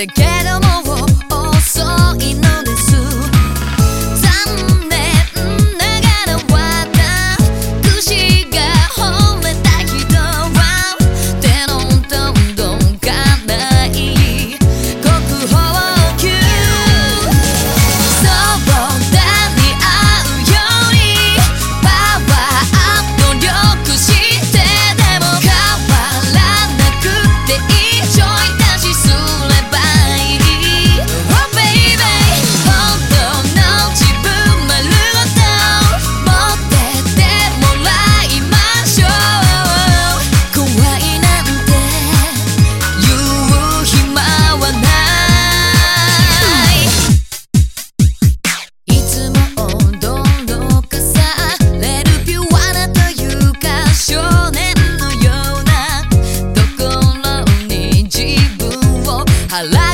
to get them Hello.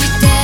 して